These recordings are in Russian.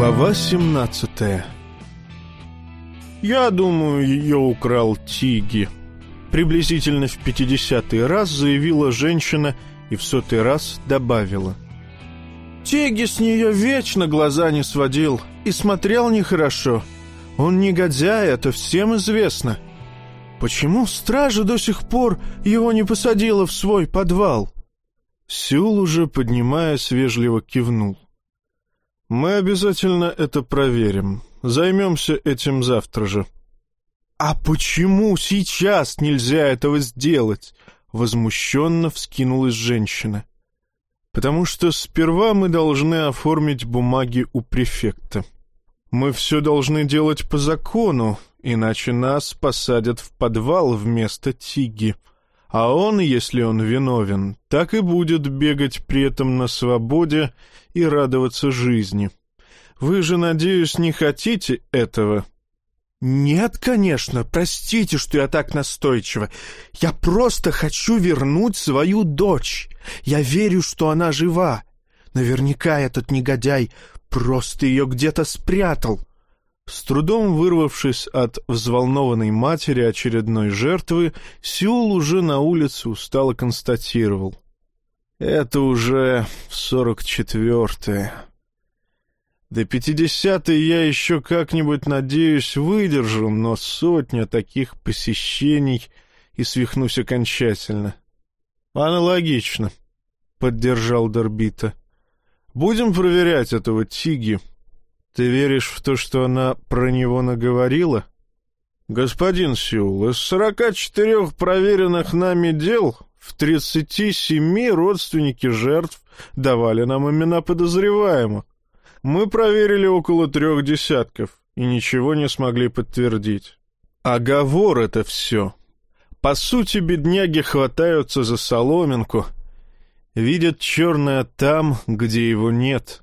Глава 17 «Я думаю, ее украл Тиги», — приблизительно в пятидесятый раз заявила женщина и в сотый раз добавила. «Тиги с нее вечно глаза не сводил и смотрел нехорошо. Он негодяй, это всем известно. Почему стража до сих пор его не посадила в свой подвал?» Сюл уже, поднимаясь, вежливо кивнул. «Мы обязательно это проверим. Займемся этим завтра же». «А почему сейчас нельзя этого сделать?» — возмущенно вскинулась женщина. «Потому что сперва мы должны оформить бумаги у префекта. Мы все должны делать по закону, иначе нас посадят в подвал вместо Тиги. А он, если он виновен, так и будет бегать при этом на свободе и радоваться жизни. Вы же, надеюсь, не хотите этого?» «Нет, конечно, простите, что я так настойчива. Я просто хочу вернуть свою дочь. Я верю, что она жива. Наверняка этот негодяй просто ее где-то спрятал». С трудом вырвавшись от взволнованной матери очередной жертвы, Сеул уже на улице устало констатировал. «Это уже сорок четвертое». До пятидесятой я еще как-нибудь, надеюсь, выдержу, но сотня таких посещений и свихнусь окончательно. Аналогично, — поддержал Дорбита. Будем проверять этого Тиги. Ты веришь в то, что она про него наговорила? Господин Сюл, из сорока четырех проверенных нами дел в тридцати семи родственники жертв давали нам имена подозреваемых. Мы проверили около трех десятков и ничего не смогли подтвердить. Оговор это все. По сути, бедняги хватаются за соломинку, видят черное там, где его нет.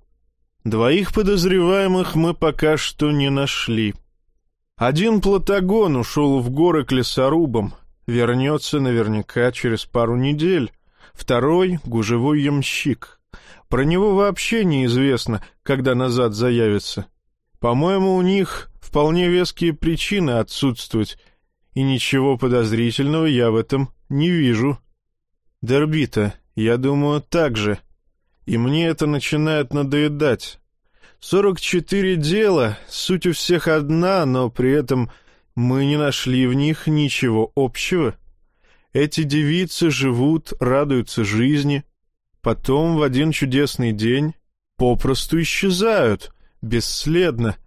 Двоих подозреваемых мы пока что не нашли. Один Платагон ушел в горы к лесорубам, вернется наверняка через пару недель. Второй — гужевой ямщик — про него вообще неизвестно, когда назад заявится. По-моему, у них вполне веские причины отсутствовать, и ничего подозрительного я в этом не вижу. Дербита, я думаю, так же. И мне это начинает надоедать. Сорок четыре дела, суть у всех одна, но при этом мы не нашли в них ничего общего. Эти девицы живут, радуются жизни, Потом в один чудесный день попросту исчезают, бесследно.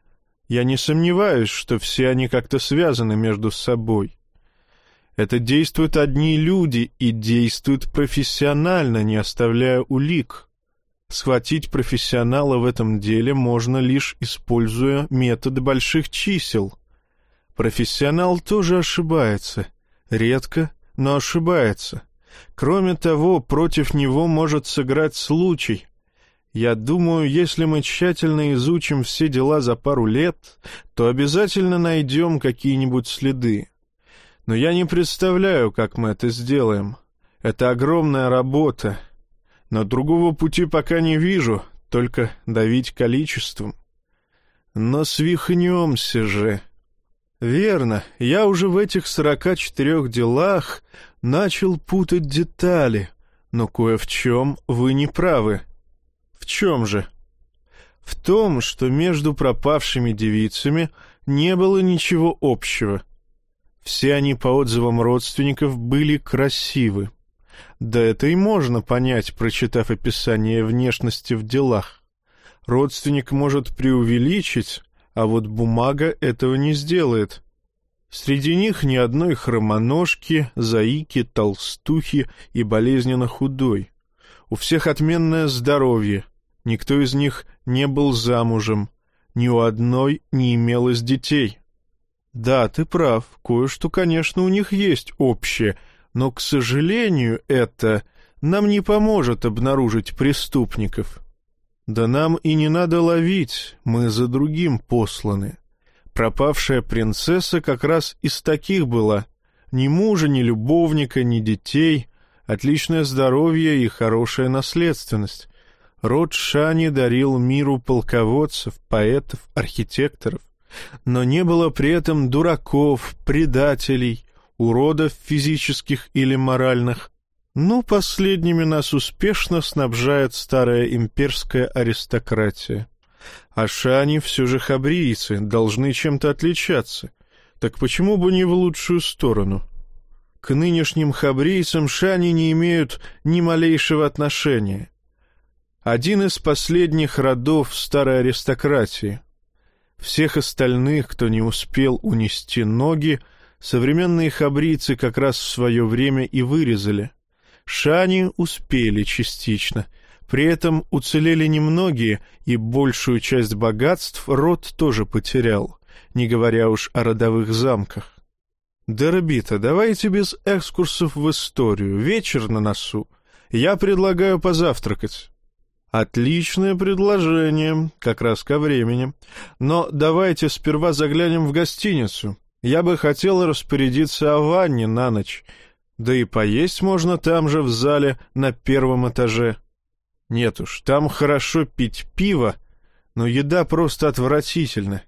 Я не сомневаюсь, что все они как-то связаны между собой. Это действуют одни люди и действуют профессионально, не оставляя улик. Схватить профессионала в этом деле можно лишь используя метод больших чисел. Профессионал тоже ошибается. Редко, но ошибается. Кроме того, против него может сыграть случай. Я думаю, если мы тщательно изучим все дела за пару лет, то обязательно найдем какие-нибудь следы. Но я не представляю, как мы это сделаем. Это огромная работа. Но другого пути пока не вижу, только давить количеством. Но свихнемся же. Верно, я уже в этих сорока четырех делах начал путать детали, но кое в чем вы не правы. В чем же? В том, что между пропавшими девицами не было ничего общего. Все они, по отзывам родственников, были красивы. Да это и можно понять, прочитав описание внешности в делах. Родственник может преувеличить, а вот бумага этого не сделает. Среди них ни одной хромоножки, заики, толстухи и болезненно худой. У всех отменное здоровье, никто из них не был замужем, ни у одной не имелось детей. Да, ты прав, кое-что, конечно, у них есть общее, но, к сожалению, это нам не поможет обнаружить преступников. Да нам и не надо ловить, мы за другим посланы. Пропавшая принцесса как раз из таких была. Ни мужа, ни любовника, ни детей, отличное здоровье и хорошая наследственность. Род Шани дарил миру полководцев, поэтов, архитекторов, но не было при этом дураков, предателей, уродов физических или моральных. Ну, последними нас успешно снабжает старая имперская аристократия. А шани все же хабрийцы, должны чем-то отличаться. Так почему бы не в лучшую сторону? К нынешним хабрийцам шани не имеют ни малейшего отношения. Один из последних родов старой аристократии. Всех остальных, кто не успел унести ноги, современные хабрийцы как раз в свое время и вырезали. Шани успели частично — при этом уцелели немногие, и большую часть богатств род тоже потерял, не говоря уж о родовых замках. Дербита, давайте без экскурсов в историю, вечер на носу. Я предлагаю позавтракать. Отличное предложение, как раз ко времени. Но давайте сперва заглянем в гостиницу. Я бы хотел распорядиться о ванне на ночь. Да и поесть можно там же, в зале, на первом этаже. Нет уж, там хорошо пить пиво, но еда просто отвратительна.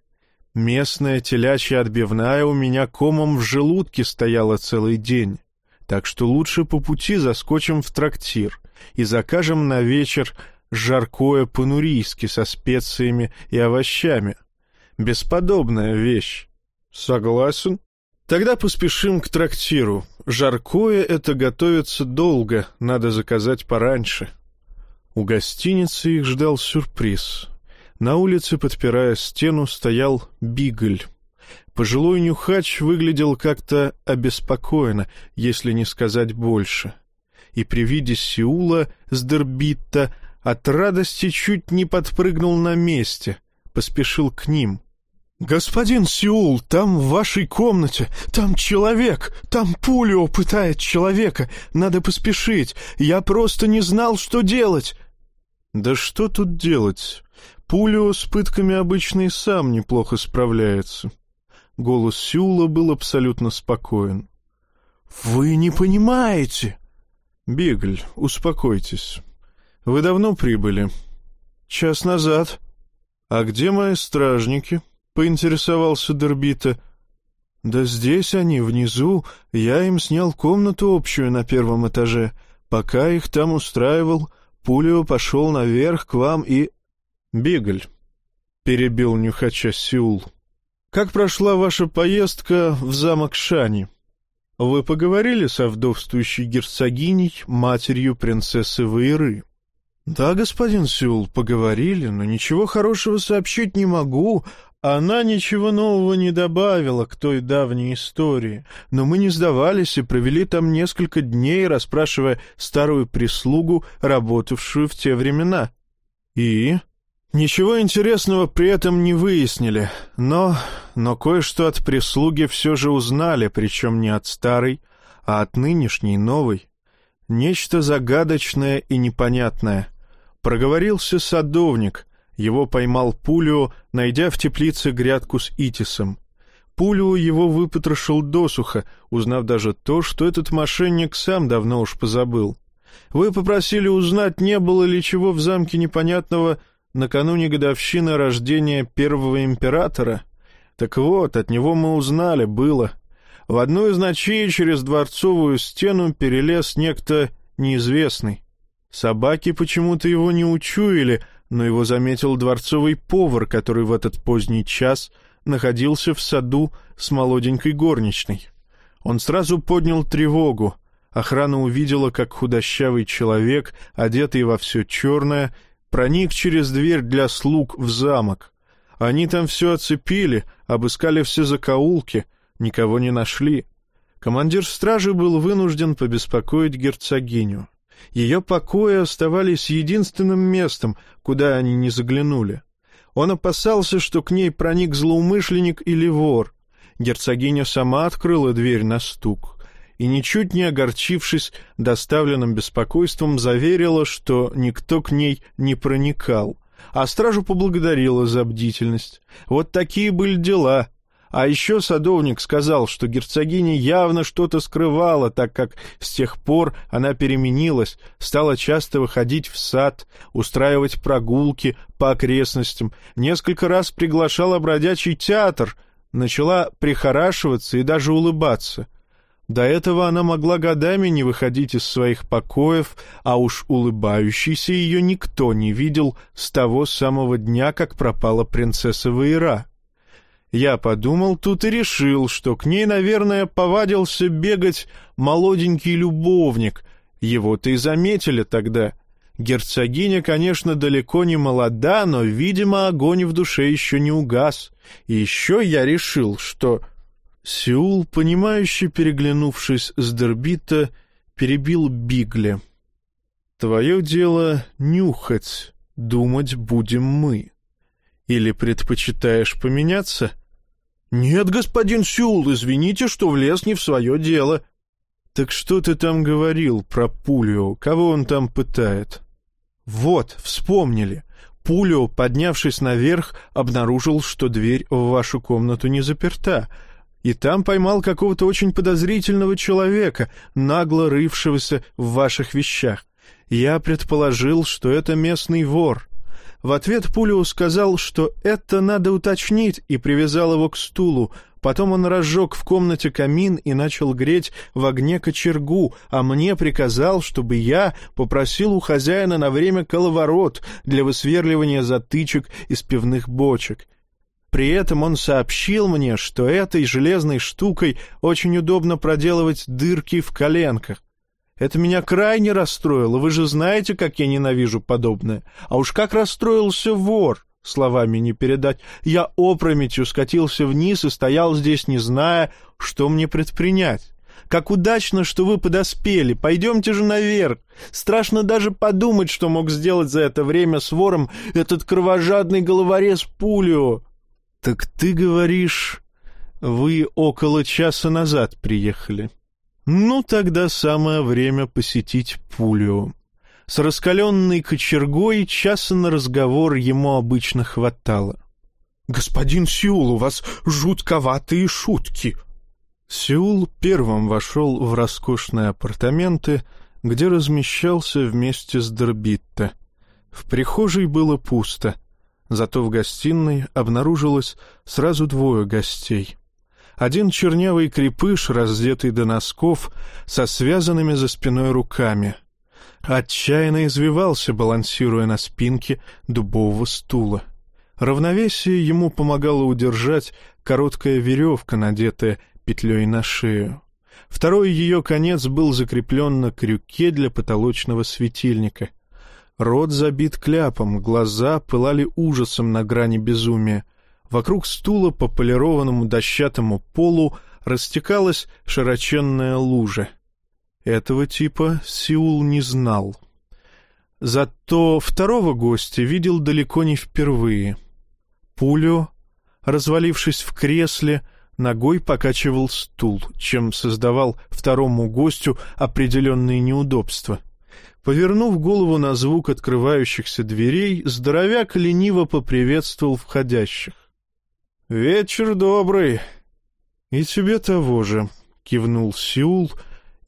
Местная телячья отбивная у меня комом в желудке стояла целый день, так что лучше по пути заскочим в трактир и закажем на вечер жаркое по-нурийски со специями и овощами. Бесподобная вещь. Согласен? Тогда поспешим к трактиру. Жаркое это готовится долго, надо заказать пораньше. У гостиницы их ждал сюрприз. На улице, подпирая стену, стоял Бигль. Пожилой нюхач выглядел как-то обеспокоенно, если не сказать больше. И при виде Сеула с Дербитта от радости чуть не подпрыгнул на месте, поспешил к ним. «Господин Сеул, там в вашей комнате, там человек, там Пулио пытает человека, надо поспешить, я просто не знал, что делать!» Да что тут делать? Пулио с пытками обычно и сам неплохо справляется. Голос Сюла был абсолютно спокоен. «Вы не понимаете!» «Бигль, успокойтесь. Вы давно прибыли?» «Час назад». «А где мои стражники?» — поинтересовался Дербита. «Да здесь они, внизу. Я им снял комнату общую на первом этаже. Пока их там устраивал, Пулио пошел наверх к вам и... Бигль, — перебил нюхача Сеул. Как прошла ваша поездка в замок Шани? Вы поговорили со вдовствующей герцогиней, матерью принцессы Ваиры? Да, господин Сеул, поговорили, но ничего хорошего сообщить не могу, она ничего нового не добавила к той давней истории, но мы не сдавались и провели там несколько дней, расспрашивая старую прислугу, работавшую в те времена. И? Ничего интересного при этом не выяснили, но... но кое-что от прислуги все же узнали, причем не от старой, а от нынешней, новой. Нечто загадочное и непонятное. Проговорился садовник — его поймал Пулио, найдя в теплице грядку с Итисом. Пулио его выпотрошил досуха, узнав даже то, что этот мошенник сам давно уж позабыл. Вы попросили узнать, не было ли чего в замке непонятного накануне годовщины рождения первого императора? Так вот, от него мы узнали, было. В одну из ночей через дворцовую стену перелез некто неизвестный. Собаки почему-то его не учуяли, но его заметил дворцовый повар, который в этот поздний час находился в саду с молоденькой горничной. Он сразу поднял тревогу. Охрана увидела, как худощавый человек, одетый во все черное, проник через дверь для слуг в замок. Они там все оцепили, обыскали все закоулки, никого не нашли. Командир стражи был вынужден побеспокоить герцогиню. Ее покои оставались единственным местом, куда они не заглянули. Он опасался, что к ней проник злоумышленник или вор. Герцогиня сама открыла дверь на стук и, ничуть не огорчившись доставленным беспокойством, заверила, что никто к ней не проникал, а стражу поблагодарила за бдительность. Вот такие были дела. А еще садовник сказал, что герцогиня явно что-то скрывала, так как с тех пор она переменилась, стала часто выходить в сад, устраивать прогулки по окрестностям, несколько раз приглашала бродячий театр, начала прихорашиваться и даже улыбаться. До этого она могла годами не выходить из своих покоев, а уж улыбающейся ее никто не видел с того самого дня, как пропала принцесса Ваера. Я подумал тут и решил, что к ней, наверное, повадился бегать молоденький любовник. Его-то и заметили тогда. Герцогиня, конечно, далеко не молода, но, видимо, огонь в душе еще не угас. И еще я решил, что... Сеул, понимающе переглянувшись с Дербита, перебил Бигли. «Твое дело — нюхать, думать будем мы. Или предпочитаешь поменяться?» «Нет, господин Сюл, извините, что влез не в свое дело». «Так что ты там говорил про Пулио? Кого он там пытает?» «Вот, вспомнили. Пулио, поднявшись наверх, обнаружил, что дверь в вашу комнату не заперта, и там поймал какого-то очень подозрительного человека, нагло рывшегося в ваших вещах. Я предположил, что это местный вор. В ответ Пулио сказал, что это надо уточнить, и привязал его к стулу. Потом он разжег в комнате камин и начал греть в огне кочергу, а мне приказал, чтобы я попросил у хозяина на время коловорот для высверливания затычек из пивных бочек. При этом он сообщил мне, что этой железной штукой очень удобно проделывать дырки в коленках. Это меня крайне расстроило, вы же знаете, как я ненавижу подобное. А уж как расстроился вор, словами не передать. Я опрометью скатился вниз и стоял здесь, не зная, что мне предпринять. Как удачно, что вы подоспели. Пойдемте же наверх. Страшно даже подумать, что мог сделать за это время с вором этот кровожадный головорез Пулио. Так ты говоришь, вы около часа назад приехали. Ну, тогда самое время посетить Пулио. С раскаленной кочергой часа на разговор ему обычно хватало. «Господин Сеул, у вас жутковатые шутки!» Сеул первым вошел в роскошные апартаменты, где размещался вместе с Дорбитто. В прихожей было пусто, зато в гостиной обнаружилось сразу двое гостей — один чернявый крепыш, раздетый до носков, со связанными за спиной руками. Отчаянно извивался, балансируя на спинке дубового стула. Равновесие ему помогала удержать короткая веревка, надетая петлей на шею. Второй ее конец был закреплен на крюке для потолочного светильника. Рот забит кляпом, глаза пылали ужасом на грани безумия. Вокруг стула по полированному дощатому полу растекалась широченная лужа. Этого типа Сеул не знал. Зато второго гостя видел далеко не впервые. Пулю, развалившись в кресле, ногой покачивал стул, чем создавал второму гостю определенные неудобства. Повернув голову на звук открывающихся дверей, здоровяк лениво поприветствовал входящих. «Вечер добрый!» «И тебе того же», — кивнул Сеул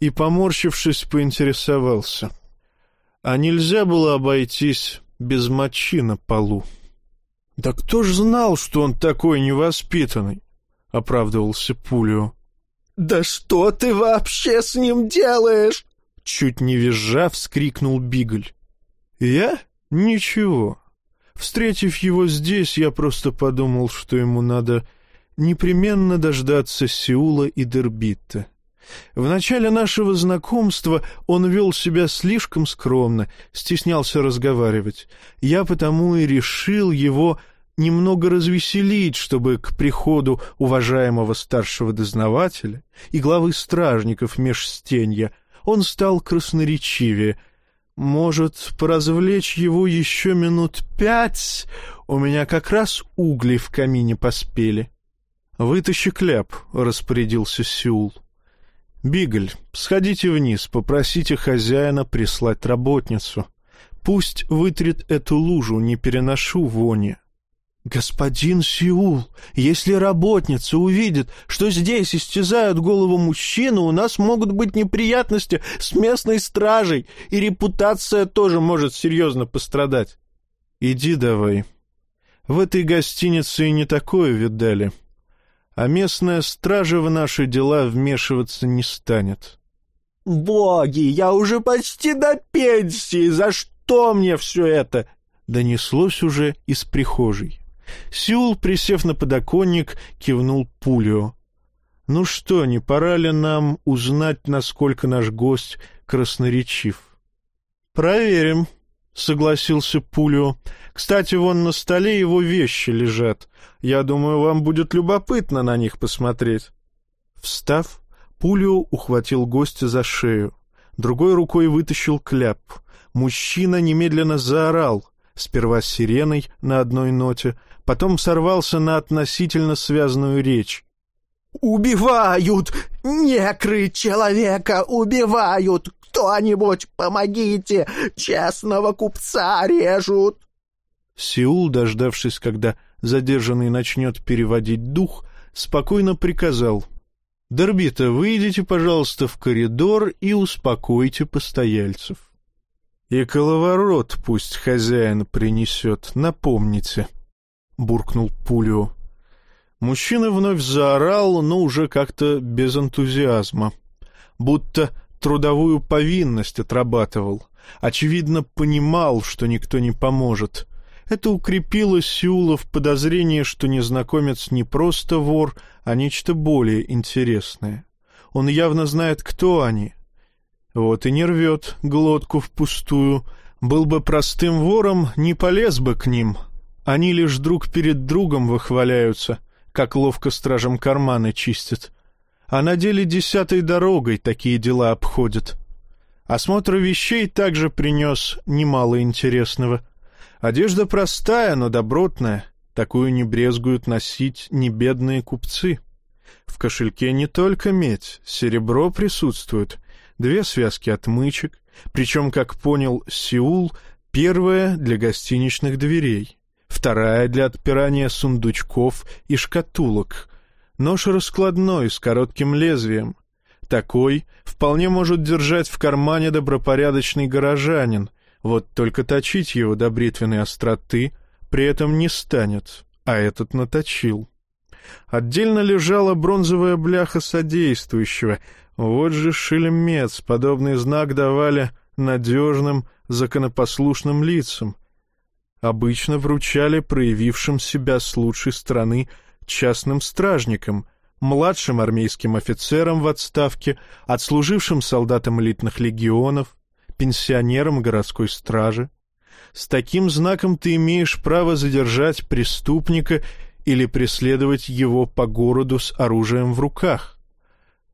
и, поморщившись, поинтересовался. «А нельзя было обойтись без мочи на полу?» «Да кто ж знал, что он такой невоспитанный?» — оправдывался Пулио. «Да что ты вообще с ним делаешь?» Чуть не визжа, вскрикнул Бигль. «Я? Ничего. Встретив его здесь, я просто подумал, что ему надо непременно дождаться Сеула и Дербита. В начале нашего знакомства он вел себя слишком скромно, стеснялся разговаривать. Я потому и решил его немного развеселить, чтобы к приходу уважаемого старшего дознавателя и главы стражников межстенья он стал красноречивее — может, поразвлечь его еще минут пять? У меня как раз угли в камине поспели. «Вытащи кляп», — распорядился Сеул. «Бигль, сходите вниз, попросите хозяина прислать работницу. Пусть вытрет эту лужу, не переношу вони». «Господин Сеул, если работница увидит, что здесь истязают голову мужчину, у нас могут быть неприятности с местной стражей, и репутация тоже может серьезно пострадать». «Иди давай. В этой гостинице и не такое видали. А местная стража в наши дела вмешиваться не станет». «Боги, я уже почти до пенсии, за что мне все это?» Донеслось уже из прихожей. Сеул, присев на подоконник, кивнул Пулио. «Ну что, не пора ли нам узнать, насколько наш гость красноречив?» «Проверим», — согласился Пулио. «Кстати, вон на столе его вещи лежат. Я думаю, вам будет любопытно на них посмотреть». Встав, Пулио ухватил гостя за шею. Другой рукой вытащил кляп. Мужчина немедленно заорал, сперва сиреной на одной ноте, потом сорвался на относительно связанную речь. «Убивают! Некры человека убивают! Кто-нибудь помогите! Честного купца режут!» Сеул, дождавшись, когда задержанный начнет переводить дух, спокойно приказал. «Дорбита, выйдите, пожалуйста, в коридор и успокойте постояльцев». «И коловорот пусть хозяин принесет, напомните», — буркнул Пулио. Мужчина вновь заорал, но уже как-то без энтузиазма. Будто трудовую повинность отрабатывал. Очевидно, понимал, что никто не поможет. Это укрепило Сеула в подозрении, что незнакомец не просто вор, а нечто более интересное. Он явно знает, кто они. Вот и не рвет глотку впустую. Был бы простым вором, не полез бы к ним, они лишь друг перед другом выхваляются, как ловко стражам карманы чистят. А на деле десятой дорогой такие дела обходят. Осмотр вещей также принес немало интересного. Одежда простая, но добротная. Такую не брезгуют носить не бедные купцы. В кошельке не только медь, серебро присутствует, две связки отмычек, причем, как понял Сеул, первая для гостиничных дверей вторая для отпирания сундучков и шкатулок. Нож раскладной с коротким лезвием. Такой вполне может держать в кармане добропорядочный горожанин, вот только точить его до бритвенной остроты при этом не станет, а этот наточил. Отдельно лежала бронзовая бляха содействующего. Вот же шелемец, подобный знак давали надежным, законопослушным лицам, обычно вручали проявившим себя с лучшей стороны частным стражникам, младшим армейским офицерам в отставке, отслужившим солдатам элитных легионов, пенсионерам городской стражи. С таким знаком ты имеешь право задержать преступника или преследовать его по городу с оружием в руках.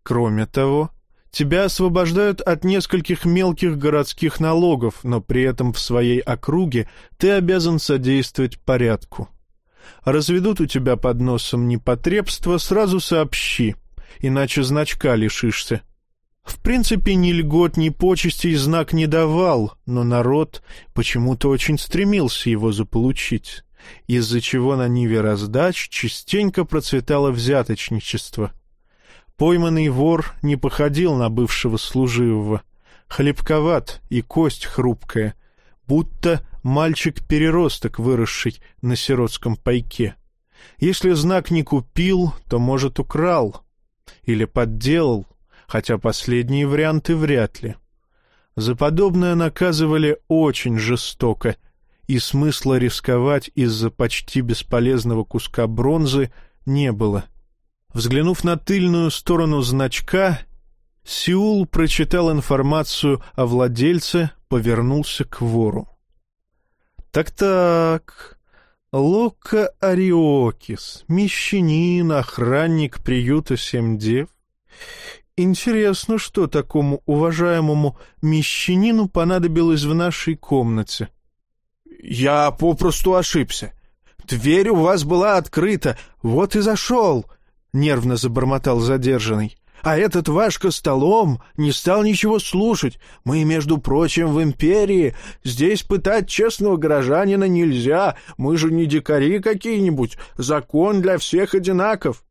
Кроме того, Тебя освобождают от нескольких мелких городских налогов, но при этом в своей округе ты обязан содействовать порядку. Разведут у тебя под носом непотребство, сразу сообщи, иначе значка лишишься. В принципе, ни льгот, ни почестей знак не давал, но народ почему-то очень стремился его заполучить, из-за чего на ниве раздач частенько процветало взяточничество — Пойманный вор не походил на бывшего служивого. Хлебковат и кость хрупкая, будто мальчик-переросток, выросший на сиротском пайке. Если знак не купил, то, может, украл или подделал, хотя последние варианты вряд ли. За подобное наказывали очень жестоко, и смысла рисковать из-за почти бесполезного куска бронзы не было — Взглянув на тыльную сторону значка, Сеул прочитал информацию о владельце, повернулся к вору. «Так-так, Лока Ариокис, мещанин, охранник приюта Семь Дев. Интересно, что такому уважаемому мещанину понадобилось в нашей комнате?» «Я попросту ошибся. Дверь у вас была открыта, вот и зашел», — нервно забормотал задержанный. А этот ваш Костолом не стал ничего слушать. Мы, между прочим, в империи. Здесь пытать честного горожанина нельзя. Мы же не дикари какие-нибудь. Закон для всех одинаков.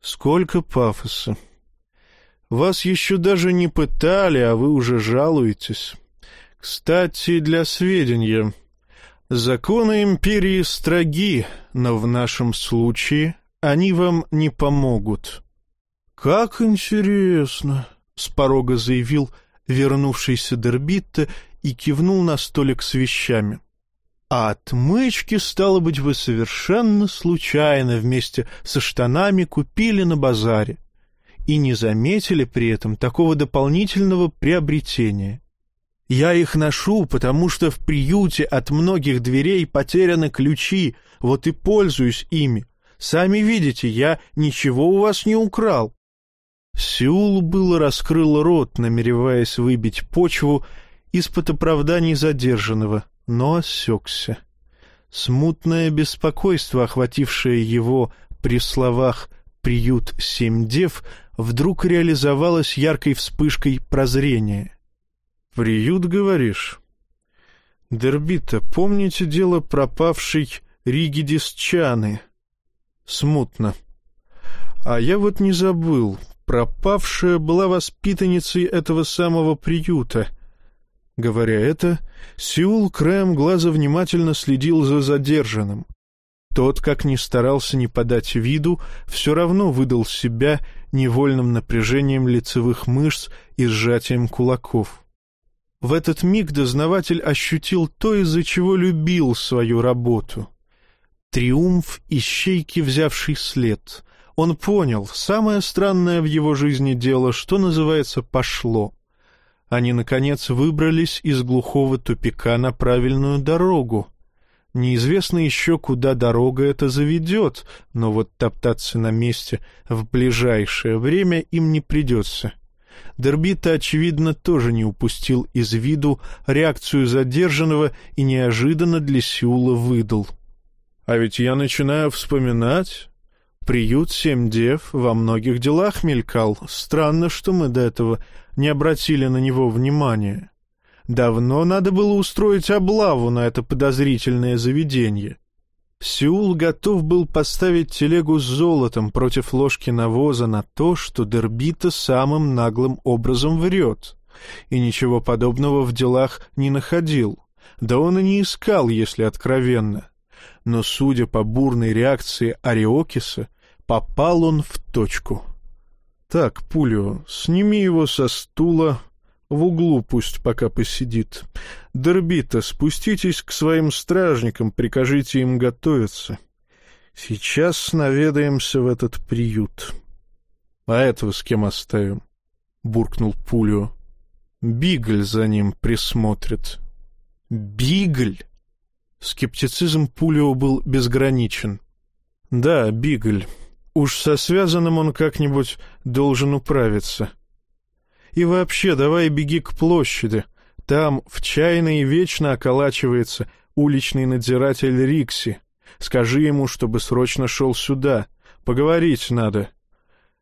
Сколько пафоса. Вас еще даже не пытали, а вы уже жалуетесь. Кстати, для сведения, законы империи строги, но в нашем случае они вам не помогут. «Как интересно!» — с порога заявил вернувшийся Дербитте и кивнул на столик с вещами. «А отмычки, стало быть, вы совершенно случайно вместе со штанами купили на базаре и не заметили при этом такого дополнительного приобретения. Я их ношу, потому что в приюте от многих дверей потеряны ключи, вот и пользуюсь ими. Сами видите, я ничего у вас не украл. Сеул было раскрыл рот, намереваясь выбить почву из-под оправданий задержанного, но осекся. Смутное беспокойство, охватившее его при словах «приют семь дев», вдруг реализовалось яркой вспышкой прозрения. «Приют, говоришь?» «Дербита, помните дело пропавшей Риги Дисчаны?» «Смутно. А я вот не забыл, пропавшая была воспитанницей этого самого приюта. Говоря это, Сеул краем глаза внимательно следил за задержанным. Тот, как ни старался не подать виду, все равно выдал себя невольным напряжением лицевых мышц и сжатием кулаков. В этот миг дознаватель ощутил то, из-за чего любил свою работу. Триумф ищейки, взявший след, он понял, самое странное в его жизни дело, что называется, пошло. Они, наконец, выбрались из глухого тупика на правильную дорогу. Неизвестно еще, куда дорога эта заведет, но вот топтаться на месте в ближайшее время им не придется. Дербита, очевидно, тоже не упустил из виду реакцию задержанного и неожиданно для Сеула выдал. «А ведь я начинаю вспоминать, Приют «Семь дев» во многих делах мелькал. Странно, что мы до этого не обратили на него внимания. Давно надо было устроить облаву на это подозрительное заведение. Сеул готов был поставить телегу с золотом против ложки навоза на то, что Дербита самым наглым образом врет, и ничего подобного в делах не находил. Да он и не искал, если откровенно. Но, судя по бурной реакции Ариокиса, Попал он в точку. «Так, Пулио, сними его со стула, в углу пусть пока посидит. Дербита, спуститесь к своим стражникам, прикажите им готовиться. Сейчас наведаемся в этот приют. А этого с кем оставим? — буркнул Пулио. Бигль за ним присмотрит. Бигль? Скептицизм Пулио был безграничен. Да, Бигль. Уж со связанным он как-нибудь должен управиться. И вообще, давай беги к площади. Там в чайной вечно околачивается уличный надзиратель Рикси. Скажи ему, чтобы срочно шел сюда. Поговорить надо.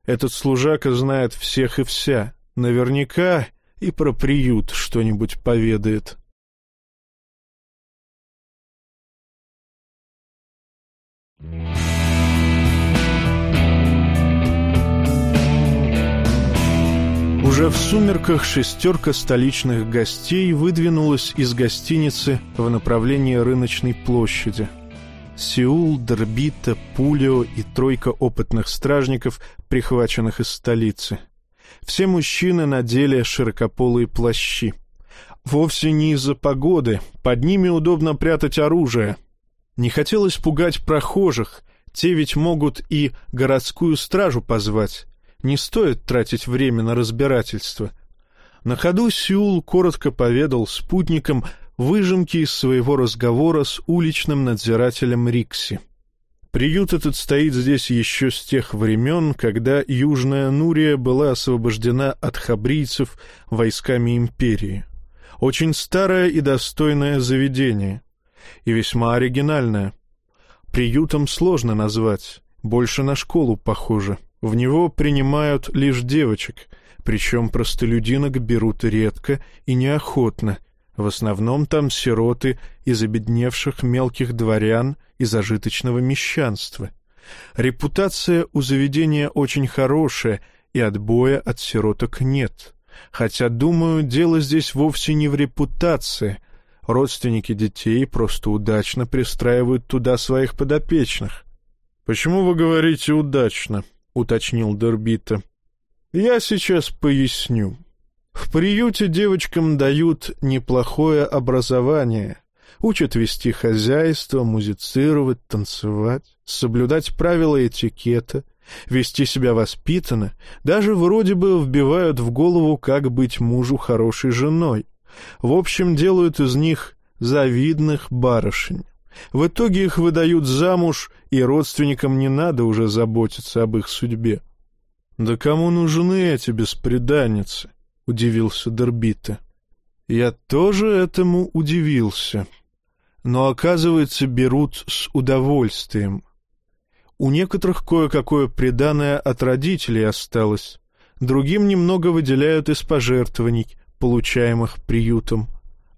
Этот служака знает всех и вся. Наверняка и про приют что-нибудь поведает. Уже в сумерках шестерка столичных гостей выдвинулась из гостиницы в направлении рыночной площади. Сеул, Дербита, Пулио и тройка опытных стражников, прихваченных из столицы. Все мужчины надели широкополые плащи. Вовсе не из-за погоды, под ними удобно прятать оружие. Не хотелось пугать прохожих, те ведь могут и городскую стражу позвать, не стоит тратить время на разбирательство. На ходу Сюл коротко поведал спутникам выжимки из своего разговора с уличным надзирателем Рикси. Приют этот стоит здесь еще с тех времен, когда Южная Нурия была освобождена от хабрийцев войсками империи. Очень старое и достойное заведение, и весьма оригинальное. Приютом сложно назвать, больше на школу похоже — В него принимают лишь девочек, причем простолюдинок берут редко и неохотно. В основном там сироты из обедневших мелких дворян и зажиточного мещанства. Репутация у заведения очень хорошая, и отбоя от сироток нет. Хотя, думаю, дело здесь вовсе не в репутации. Родственники детей просто удачно пристраивают туда своих подопечных. «Почему вы говорите «удачно»?» — уточнил Дербита. «Я сейчас поясню. В приюте девочкам дают неплохое образование, учат вести хозяйство, музицировать, танцевать, соблюдать правила этикета, вести себя воспитанно, даже вроде бы вбивают в голову, как быть мужу хорошей женой. В общем, делают из них завидных барышень. В итоге их выдают замуж, и родственникам не надо уже заботиться об их судьбе. «Да кому нужны эти беспреданницы?» — удивился Дербита. «Я тоже этому удивился. Но, оказывается, берут с удовольствием. У некоторых кое-какое преданное от родителей осталось, другим немного выделяют из пожертвований, получаемых приютом,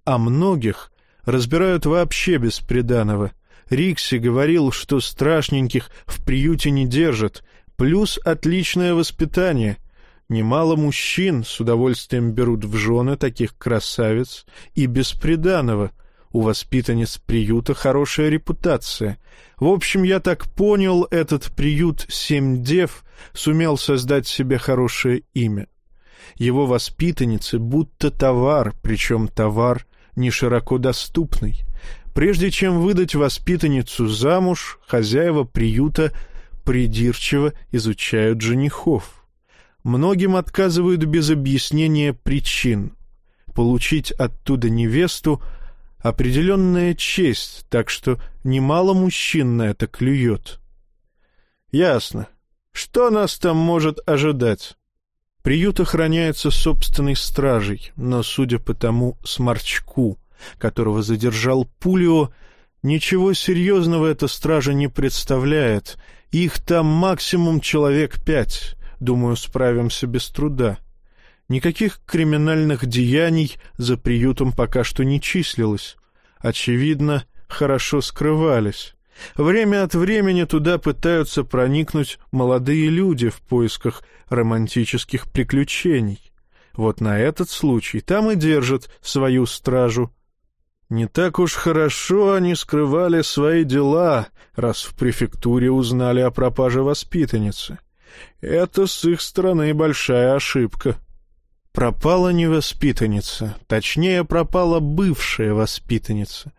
а многих разбирают вообще без приданого. Рикси говорил, что страшненьких в приюте не держат, плюс отличное воспитание. Немало мужчин с удовольствием берут в жены таких красавиц и без приданого. У воспитанниц приюта хорошая репутация. В общем, я так понял, этот приют «Семь дев» сумел создать себе хорошее имя. Его воспитанницы будто товар, причем товар не широко доступный. Прежде чем выдать воспитанницу замуж, хозяева приюта придирчиво изучают женихов. Многим отказывают без объяснения причин. Получить оттуда невесту — определенная честь, так что немало мужчин на это клюет. Ясно. Что нас там может ожидать? Приют охраняется собственной стражей, но, судя по тому сморчку, которого задержал Пулио, ничего серьезного эта стража не представляет. Их там максимум человек пять. Думаю, справимся без труда. Никаких криминальных деяний за приютом пока что не числилось. Очевидно, хорошо скрывались. Время от времени туда пытаются проникнуть молодые люди в поисках романтических приключений. Вот на этот случай там и держат свою стражу. Не так уж хорошо они скрывали свои дела, раз в префектуре узнали о пропаже воспитанницы. Это с их стороны большая ошибка. Пропала не воспитанница, точнее, пропала бывшая воспитанница.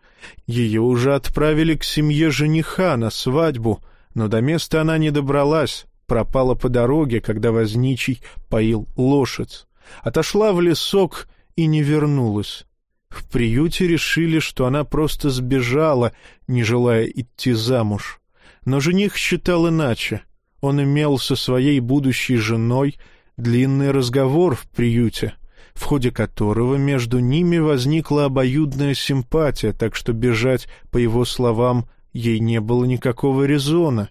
Ее уже отправили к семье жениха на свадьбу, но до места она не добралась, пропала по дороге, когда возничий поил лошадь. Отошла в лесок и не вернулась. В приюте решили, что она просто сбежала, не желая идти замуж. Но жених считал иначе. Он имел со своей будущей женой длинный разговор в приюте в ходе которого между ними возникла обоюдная симпатия, так что бежать, по его словам, ей не было никакого резона.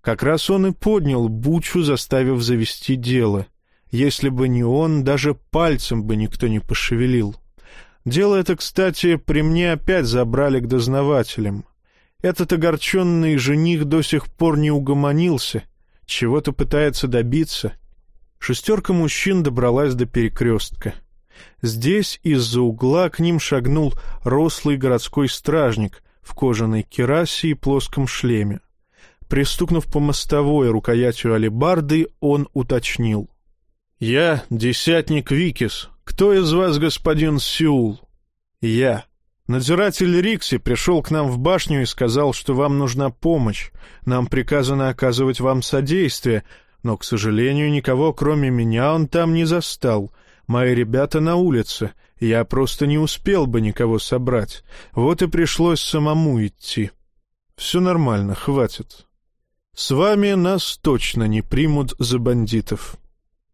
Как раз он и поднял Бучу, заставив завести дело. Если бы не он, даже пальцем бы никто не пошевелил. Дело это, кстати, при мне опять забрали к дознавателям. Этот огорченный жених до сих пор не угомонился, чего-то пытается добиться — Шестерка мужчин добралась до перекрестка. Здесь из-за угла к ним шагнул рослый городской стражник в кожаной керасе и плоском шлеме. Пристукнув по мостовой рукоятью алебарды, он уточнил. — Я десятник Викис. Кто из вас господин Сеул? — Я. Надзиратель Рикси пришел к нам в башню и сказал, что вам нужна помощь. Нам приказано оказывать вам содействие, но, к сожалению, никого, кроме меня, он там не застал. Мои ребята на улице. Я просто не успел бы никого собрать. Вот и пришлось самому идти. Все нормально, хватит. С вами нас точно не примут за бандитов.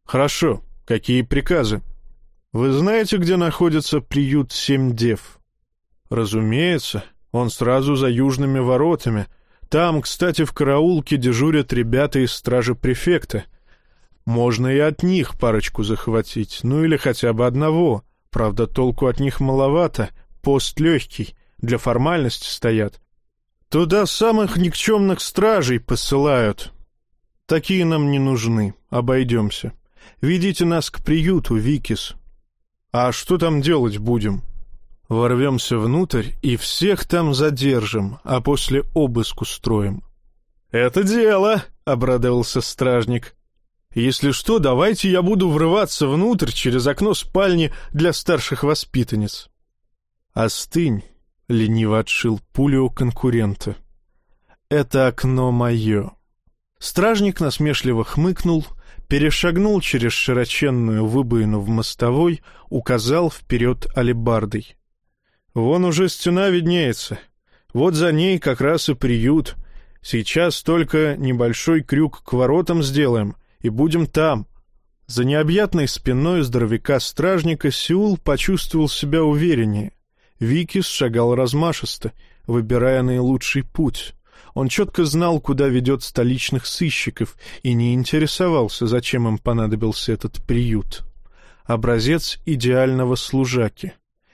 Хорошо. Какие приказы? Вы знаете, где находится приют «Семь дев»? Разумеется. Он сразу за южными воротами — Там, кстати, в караулке дежурят ребята из стражи префекта. Можно и от них парочку захватить, ну или хотя бы одного. Правда, толку от них маловато, пост легкий, для формальности стоят. Туда самых никчемных стражей посылают. Такие нам не нужны, обойдемся. Ведите нас к приюту, Викис. А что там делать будем? Ворвемся внутрь и всех там задержим, а после обыск устроим. «Это дело!» — обрадовался стражник. «Если что, давайте я буду врываться внутрь через окно спальни для старших воспитанниц». «Остынь», — лениво отшил пулю конкурента. «Это окно мое». Стражник насмешливо хмыкнул, перешагнул через широченную выбоину в мостовой, указал вперед алебардой. «Вон уже стена виднеется. Вот за ней как раз и приют. Сейчас только небольшой крюк к воротам сделаем, и будем там». За необъятной спиной здоровяка-стражника Сеул почувствовал себя увереннее. Викис шагал размашисто, выбирая наилучший путь. Он четко знал, куда ведет столичных сыщиков, и не интересовался, зачем им понадобился этот приют. Образец идеального служаки.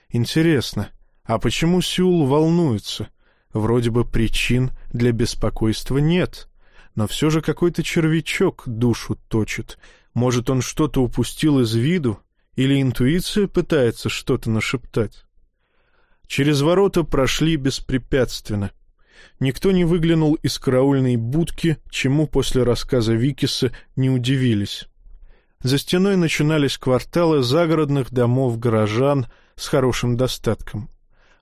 Интересно, а почему Сюл волнуется? Вроде бы причин для беспокойства нет, но все же какой-то червячок душу точит. Может, он что-то упустил из виду, или интуиция пытается что-то нашептать? Через ворота прошли беспрепятственно. Никто не выглянул из караульной будки, чему после рассказа Викиса не удивились. За стеной начинались кварталы загородных домов горожан с хорошим достатком.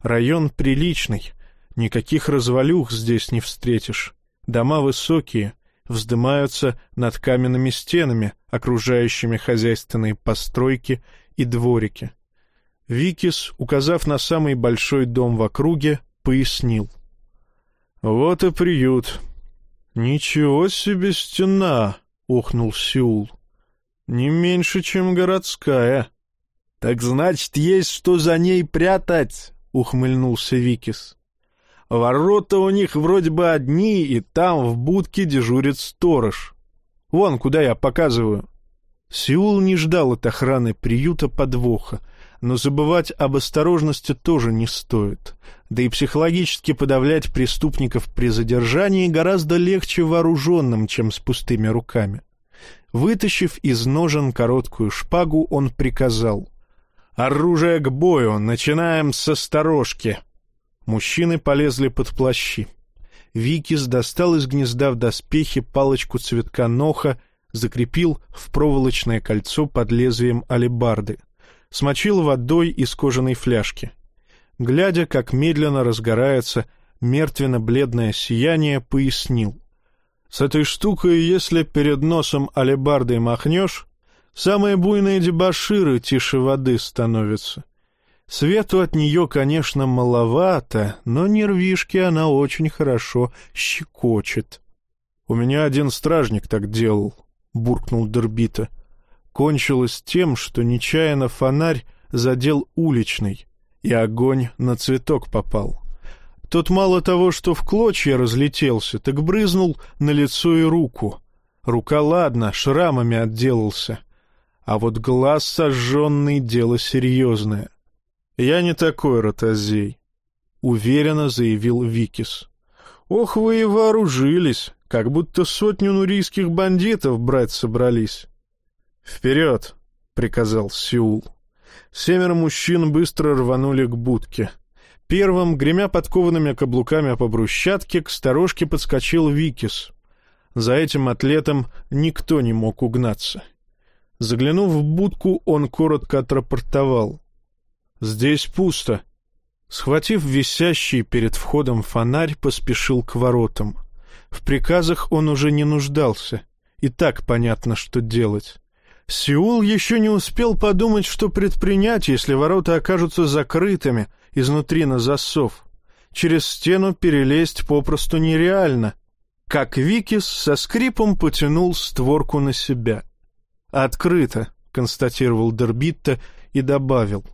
Район приличный, никаких развалюх здесь не встретишь. Дома высокие, вздымаются над каменными стенами, окружающими хозяйственные постройки и дворики. Викис, указав на самый большой дом в округе, пояснил. «Вот и приют». «Ничего себе стена!» — охнул Сеул. «Не меньше, чем городская». «Так значит, есть что за ней прятать!» — ухмыльнулся Викис. «Ворота у них вроде бы одни, и там в будке дежурит сторож. Вон, куда я показываю». Сеул не ждал от охраны приюта подвоха — но забывать об осторожности тоже не стоит. Да и психологически подавлять преступников при задержании гораздо легче вооруженным, чем с пустыми руками. Вытащив из ножен короткую шпагу, он приказал. «Оружие к бою! Начинаем со сторожки!» Мужчины полезли под плащи. Викис достал из гнезда в доспехе палочку цветка ноха, закрепил в проволочное кольцо под лезвием алебарды смочил водой из кожаной фляжки. Глядя, как медленно разгорается мертвенно-бледное сияние, пояснил. «С этой штукой, если перед носом алебардой махнешь, самые буйные дебоширы тише воды становятся. Свету от нее, конечно, маловато, но нервишки она очень хорошо щекочет». «У меня один стражник так делал», — буркнул Дербита кончилось тем, что нечаянно фонарь задел уличный, и огонь на цветок попал. Тот мало того, что в клочья разлетелся, так брызнул на лицо и руку. Рука, ладно, шрамами отделался. А вот глаз сожженный — дело серьезное. «Я не такой ротозей», — уверенно заявил Викис. «Ох, вы и вооружились, как будто сотню нурийских бандитов брать собрались». «Вперед!» — приказал Сеул. Семеро мужчин быстро рванули к будке. Первым, гремя подкованными каблуками по брусчатке, к сторожке подскочил Викис. За этим атлетом никто не мог угнаться. Заглянув в будку, он коротко отрапортовал. «Здесь пусто». Схватив висящий перед входом фонарь, поспешил к воротам. В приказах он уже не нуждался. И так понятно, что делать. Сеул еще не успел подумать, что предпринять, если ворота окажутся закрытыми изнутри на засов. Через стену перелезть попросту нереально. Как Викис со скрипом потянул створку на себя. «Открыто», — констатировал Дербитта и добавил.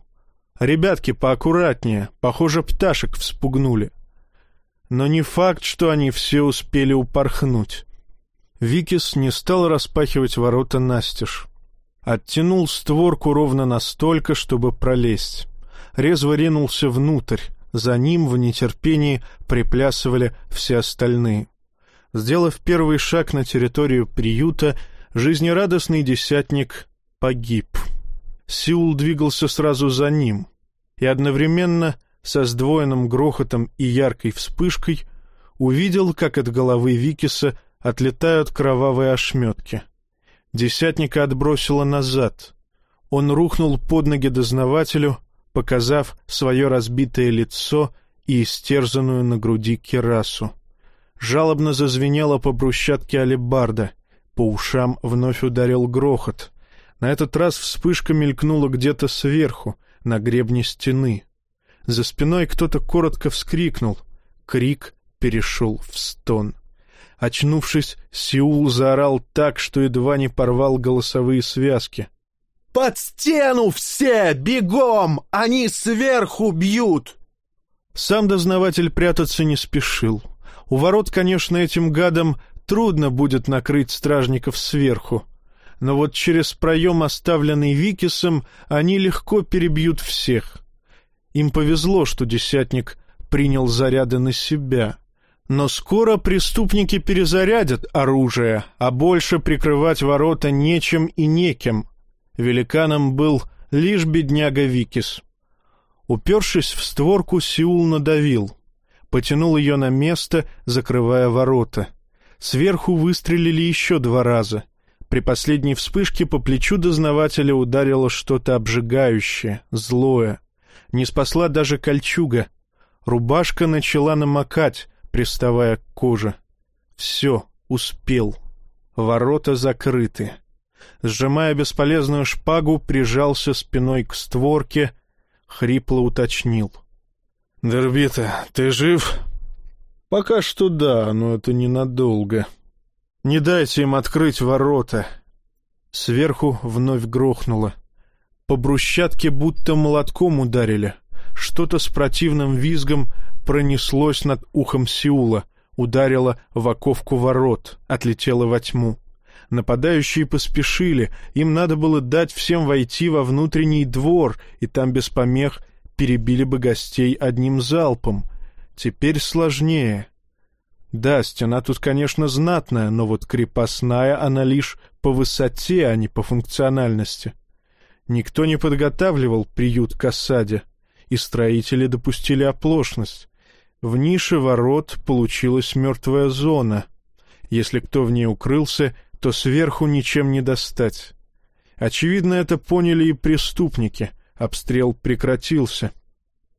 «Ребятки, поаккуратнее, похоже, пташек вспугнули». но не факт, что они все успели упорхнуть. Викис не стал распахивать ворота настежь. Оттянул створку ровно настолько, чтобы пролезть. Резво ринулся внутрь. За ним в нетерпении приплясывали все остальные. Сделав первый шаг на территорию приюта, жизнерадостный десятник погиб. Сеул двигался сразу за ним, и одновременно со сдвоенным грохотом и яркой вспышкой увидел, как от головы Викиса отлетают кровавые ошметки. Десятника отбросило назад. Он рухнул под ноги дознавателю, показав свое разбитое лицо и истерзанную на груди керасу. Жалобно зазвенело по брусчатке алебарда. По ушам вновь ударил грохот. На этот раз вспышка мелькнула где-то сверху, на гребне стены. За спиной кто-то коротко вскрикнул. Крик перешел в стон. Очнувшись, Сеул заорал так, что едва не порвал голосовые связки. «Под стену все! Бегом! Они сверху бьют!» Сам дознаватель прятаться не спешил. У ворот, конечно, этим гадам трудно будет накрыть стражников сверху. Но вот через проем, оставленный Викисом, они легко перебьют всех. Им повезло, что десятник принял заряды на себя. Но скоро преступники перезарядят оружие, а больше прикрывать ворота нечем и некем. Великаном был лишь бедняга Викис. Упершись в створку, Сеул надавил. Потянул ее на место, закрывая ворота. Сверху выстрелили еще два раза. При последней вспышке по плечу дознавателя ударило что-то обжигающее, злое. Не спасла даже кольчуга. Рубашка начала намокать, приставая к коже. Все, успел. Ворота закрыты. Сжимая бесполезную шпагу, прижался спиной к створке, хрипло уточнил. «Дербита, ты жив?» «Пока что да, но это ненадолго. Не дайте им открыть ворота». Сверху вновь грохнуло. По брусчатке будто молотком ударили. Что-то с противным визгом пронеслось над ухом Сеула, ударило в оковку ворот, отлетело во тьму. Нападающие поспешили, им надо было дать всем войти во внутренний двор, и там без помех перебили бы гостей одним залпом. Теперь сложнее. Да, стена тут, конечно, знатная, но вот крепостная она лишь по высоте, а не по функциональности. Никто не подготавливал приют к осаде, и строители допустили оплошность. В нише ворот получилась мертвая зона. Если кто в ней укрылся, то сверху ничем не достать. Очевидно, это поняли и преступники. Обстрел прекратился.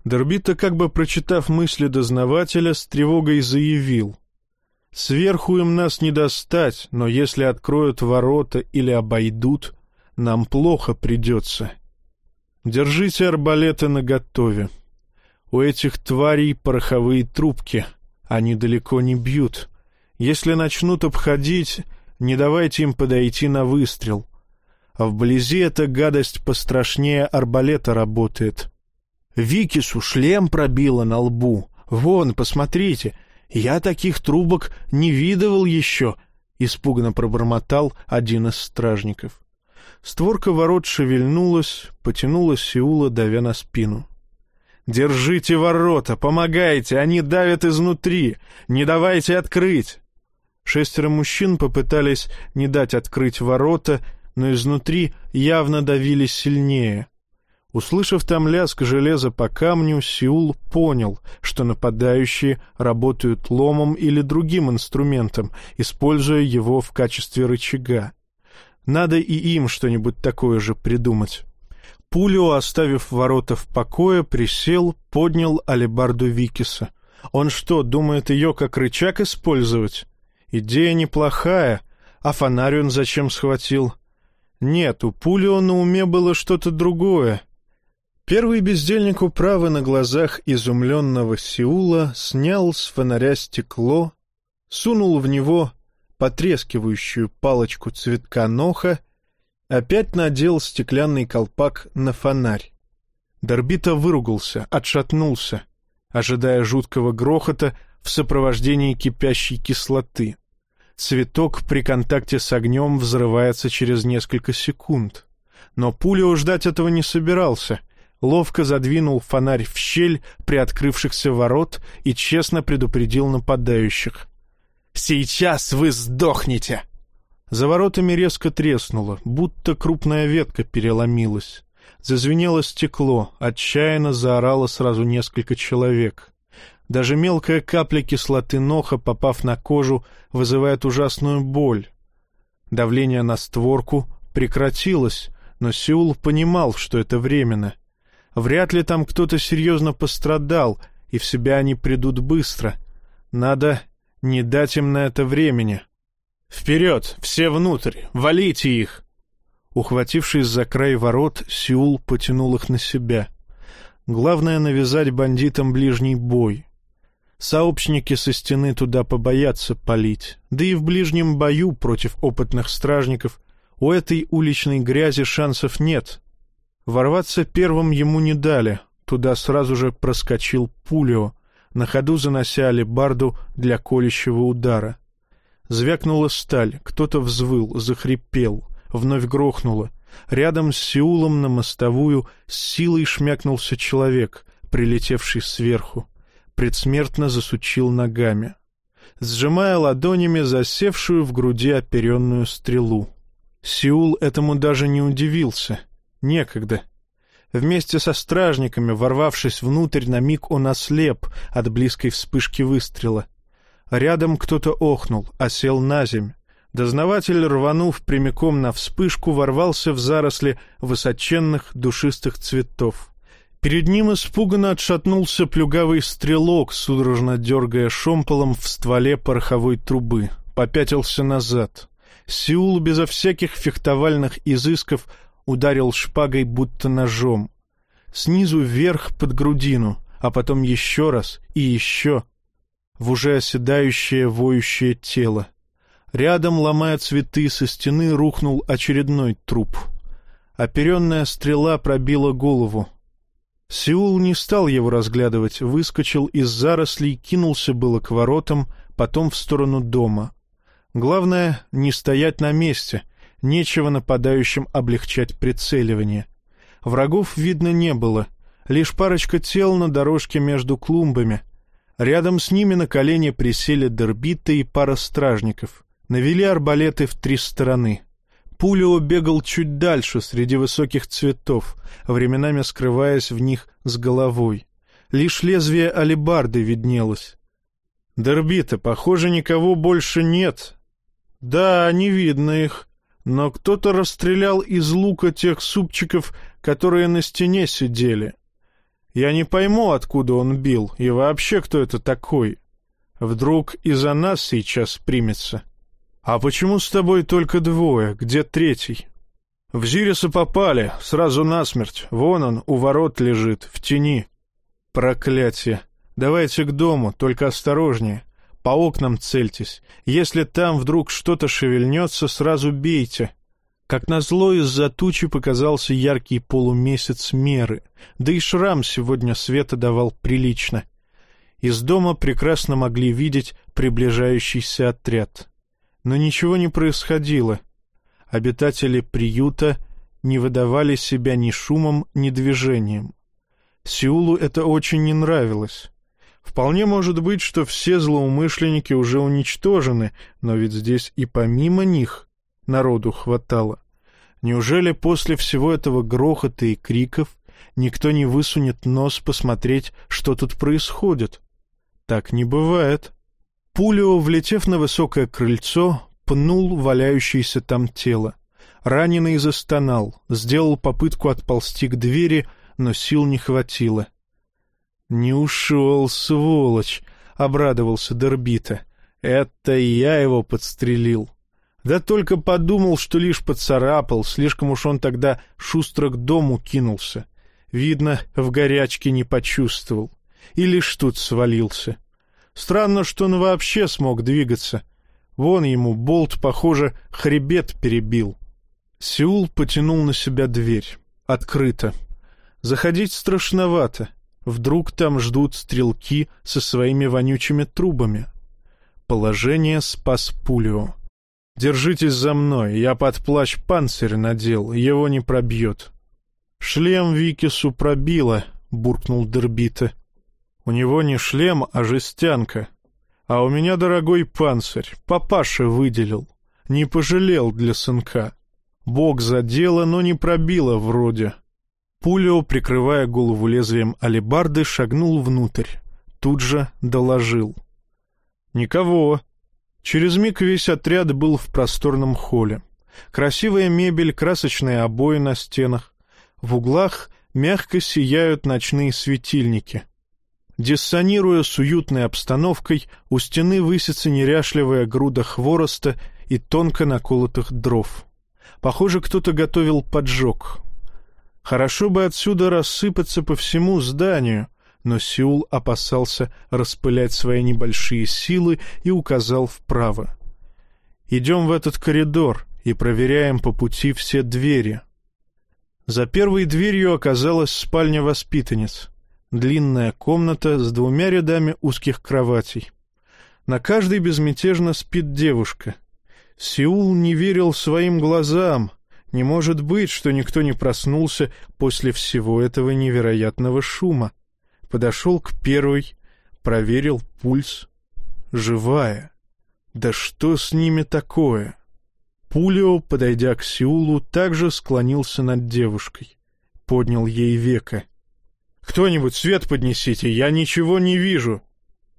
Дорбита, как бы прочитав мысли дознавателя, с тревогой заявил. «Сверху им нас не достать, но если откроют ворота или обойдут, нам плохо придется. Держите арбалеты наготове. У этих тварей пороховые трубки, они далеко не бьют. Если начнут обходить, не давайте им подойти на выстрел. А вблизи эта гадость пострашнее арбалета работает. Викису шлем пробило на лбу. Вон, посмотрите, я таких трубок не видывал еще, — испуганно пробормотал один из стражников. Створка ворот шевельнулась, потянула Сеула, давя на спину. «Держите ворота, помогайте, они давят изнутри, не давайте открыть!» Шестеро мужчин попытались не дать открыть ворота, но изнутри явно давили сильнее. Услышав там лязг железа по камню, Сеул понял, что нападающие работают ломом или другим инструментом, используя его в качестве рычага. Надо и им что-нибудь такое же придумать. Пулио, оставив ворота в покое, присел, поднял алебарду Викиса. Он что, думает ее как рычаг использовать? Идея неплохая, а фонарь он зачем схватил? Нет, у Пулио на уме было что-то другое. Первый бездельник управы на глазах изумленного Сеула снял с фонаря стекло, сунул в него потрескивающую палочку цветка ноха, опять надел стеклянный колпак на фонарь. Дорбита выругался, отшатнулся. Ожидая жуткого грохота, в сопровождении кипящей кислоты. Цветок при контакте с огнем взрывается через несколько секунд. Но Пулио ждать этого не собирался. Ловко задвинул фонарь в щель при открывшихся ворот и честно предупредил нападающих. «Сейчас вы сдохнете!» За воротами резко треснуло, будто крупная ветка переломилась. Зазвенело стекло, отчаянно заорало сразу несколько человек. Даже мелкая капля кислоты ноха, попав на кожу, вызывает ужасную боль. Давление на створку прекратилось, но Сеул понимал, что это временно. Вряд ли там кто-то серьезно пострадал, и в себя они придут быстро. Надо не дать им на это времени. «Вперед! Все внутрь! Валите их!» Ухватившись за край ворот, Сеул потянул их на себя. Главное — навязать бандитам ближний бой. Сообщники со стены туда побоятся палить. Да и в ближнем бою против опытных стражников у этой уличной грязи шансов нет. Ворваться первым ему не дали. Туда сразу же проскочил Пулио, на ходу занося алебарду для колющего удара. Звякнула сталь, кто-то взвыл, захрипел, вновь грохнуло. Рядом с Сеулом на мостовую с силой шмякнулся человек, прилетевший сверху. Предсмертно засучил ногами, сжимая ладонями засевшую в груди оперенную стрелу. Сеул этому даже не удивился. Некогда. Вместе со стражниками, ворвавшись внутрь, на миг он ослеп от близкой вспышки выстрела. Рядом кто-то охнул, осел на земь. Дознаватель, рванув прямиком на вспышку, ворвался в заросли высоченных душистых цветов. Перед ним испуганно отшатнулся плюгавый стрелок, судорожно дергая шомполом в стволе пороховой трубы. Попятился назад. Сеул безо всяких фехтовальных изысков ударил шпагой будто ножом. Снизу вверх под грудину, а потом еще раз и еще — в уже оседающее воющее тело. Рядом, ломая цветы, со стены рухнул очередной труп. Оперенная стрела пробила голову. Сеул не стал его разглядывать, выскочил из зарослей, кинулся было к воротам, потом в сторону дома. Главное — не стоять на месте, нечего нападающим облегчать прицеливание. Врагов видно не было, лишь парочка тел на дорожке между клумбами — Рядом с ними на колени присели дербиты и пара стражников. Навели арбалеты в три стороны. Пулио бегал чуть дальше, среди высоких цветов, временами скрываясь в них с головой. Лишь лезвие алебарды виднелось. «Дербита, похоже, никого больше нет». «Да, не видно их. Но кто-то расстрелял из лука тех супчиков, которые на стене сидели. Я не пойму, откуда он бил, и вообще, кто это такой. Вдруг из-за нас сейчас примется. А почему с тобой только двое? Где третий? В Зириса попали, сразу насмерть. Вон он, у ворот лежит, в тени. Проклятие. Давайте к дому, только осторожнее. По окнам цельтесь. Если там вдруг что-то шевельнется, сразу бейте. Как назло, из-за тучи показался яркий полумесяц меры, да и шрам сегодня света давал прилично. Из дома прекрасно могли видеть приближающийся отряд. Но ничего не происходило. Обитатели приюта не выдавали себя ни шумом, ни движением. Сеулу это очень не нравилось. Вполне может быть, что все злоумышленники уже уничтожены, но ведь здесь и помимо них народу хватало. Неужели после всего этого грохота и криков никто не высунет нос посмотреть, что тут происходит? Так не бывает. Пулио, влетев на высокое крыльцо, пнул валяющееся там тело. Раненый застонал, сделал попытку отползти к двери, но сил не хватило. «Не ушел, сволочь!» — обрадовался Дербита. «Это я его подстрелил». Да только подумал, что лишь поцарапал, слишком уж он тогда шустро к дому кинулся. Видно, в горячке не почувствовал. И лишь тут свалился. Странно, что он вообще смог двигаться. Вон ему болт, похоже, хребет перебил. Сеул потянул на себя дверь. Открыто. Заходить страшновато. Вдруг там ждут стрелки со своими вонючими трубами. Положение спас Пулио. «Держитесь за мной, я под плащ панцирь надел, его не пробьет». «Шлем Викису пробило», — буркнул Дербита. «У него не шлем, а жестянка. А у меня дорогой панцирь, папаша выделил. Не пожалел для сынка. Бог задело, но не пробило вроде». Пулио, прикрывая голову лезвием алебарды, шагнул внутрь. Тут же доложил. «Никого». Через миг весь отряд был в просторном холле. Красивая мебель, красочные обои на стенах. В углах мягко сияют ночные светильники. Диссонируя с уютной обстановкой, у стены высится неряшливая груда хвороста и тонко наколотых дров. Похоже, кто-то готовил поджог. Хорошо бы отсюда рассыпаться по всему зданию, но Сеул опасался распылять свои небольшие силы и указал вправо. «Идем в этот коридор и проверяем по пути все двери». За первой дверью оказалась спальня воспитанниц. Длинная комната с двумя рядами узких кроватей. На каждой безмятежно спит девушка. Сеул не верил своим глазам — не может быть, что никто не проснулся после всего этого невероятного шума. Подошел к первой, проверил пульс. Живая. Да что с ними такое? Пулио, подойдя к Сеулу, также склонился над девушкой. Поднял ей века. «Кто-нибудь свет поднесите, я ничего не вижу!»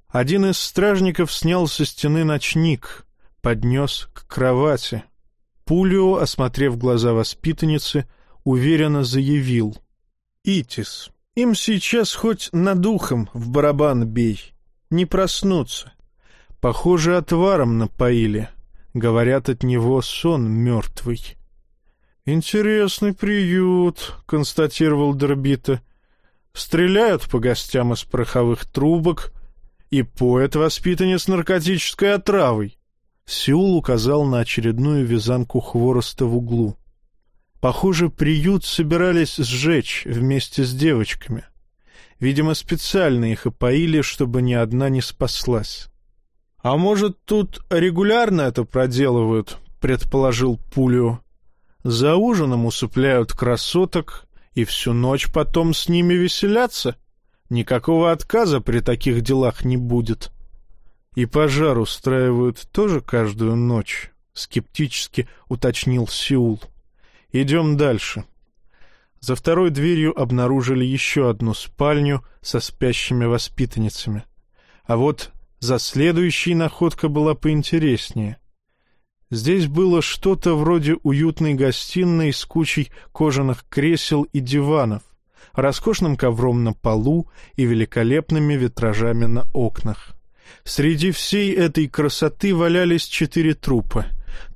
Один из стражников снял со стены ночник, поднес к кровати. Пулио, осмотрев глаза воспитанницы, уверенно заявил. «Итис, им сейчас хоть над духом в барабан бей, не проснуться. Похоже, отваром напоили. Говорят, от него сон мертвый». «Интересный приют», — констатировал Дорбита. «Стреляют по гостям из пороховых трубок и поят воспитанниц наркотической отравой. Сеул указал на очередную вязанку хвороста в углу. Похоже, приют собирались сжечь вместе с девочками. Видимо, специально их опоили, чтобы ни одна не спаслась. «А может, тут регулярно это проделывают?» — предположил Пулио. «За ужином усыпляют красоток и всю ночь потом с ними веселятся? Никакого отказа при таких делах не будет». «И пожар устраивают тоже каждую ночь?» — скептически уточнил Сеул. «Идем дальше». За второй дверью обнаружили еще одну спальню со спящими воспитанницами. А вот за следующей находка была поинтереснее. Здесь было что-то вроде уютной гостиной с кучей кожаных кресел и диванов, роскошным ковром на полу и великолепными витражами на окнах. Среди всей этой красоты валялись четыре трупа.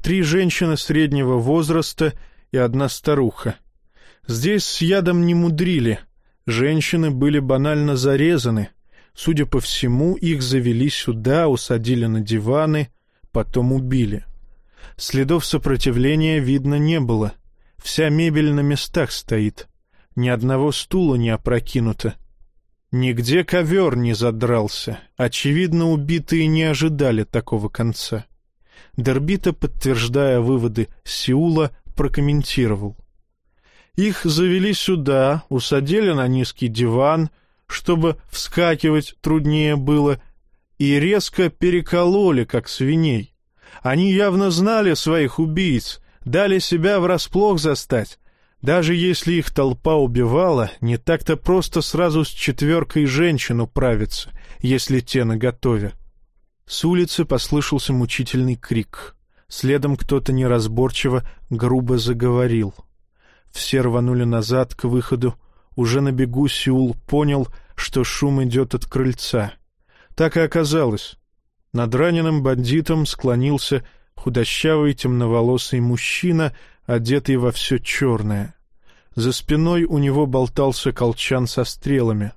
Три женщины среднего возраста и одна старуха. Здесь с ядом не мудрили. Женщины были банально зарезаны. Судя по всему, их завели сюда, усадили на диваны, потом убили. Следов сопротивления видно не было. Вся мебель на местах стоит. Ни одного стула не опрокинуто. Нигде ковер не задрался. Очевидно, убитые не ожидали такого конца. Дербита, подтверждая выводы Сеула, прокомментировал. Их завели сюда, усадили на низкий диван, чтобы вскакивать труднее было, и резко перекололи, как свиней. Они явно знали своих убийц, дали себя врасплох застать, даже если их толпа убивала, не так-то просто сразу с четверкой женщин управиться, если те наготове. С улицы послышался мучительный крик. Следом кто-то неразборчиво, грубо заговорил. Все рванули назад к выходу. Уже на бегу Сеул понял, что шум идет от крыльца. Так и оказалось. Над раненым бандитом склонился худощавый темноволосый мужчина, одетый во все черное. За спиной у него болтался колчан со стрелами.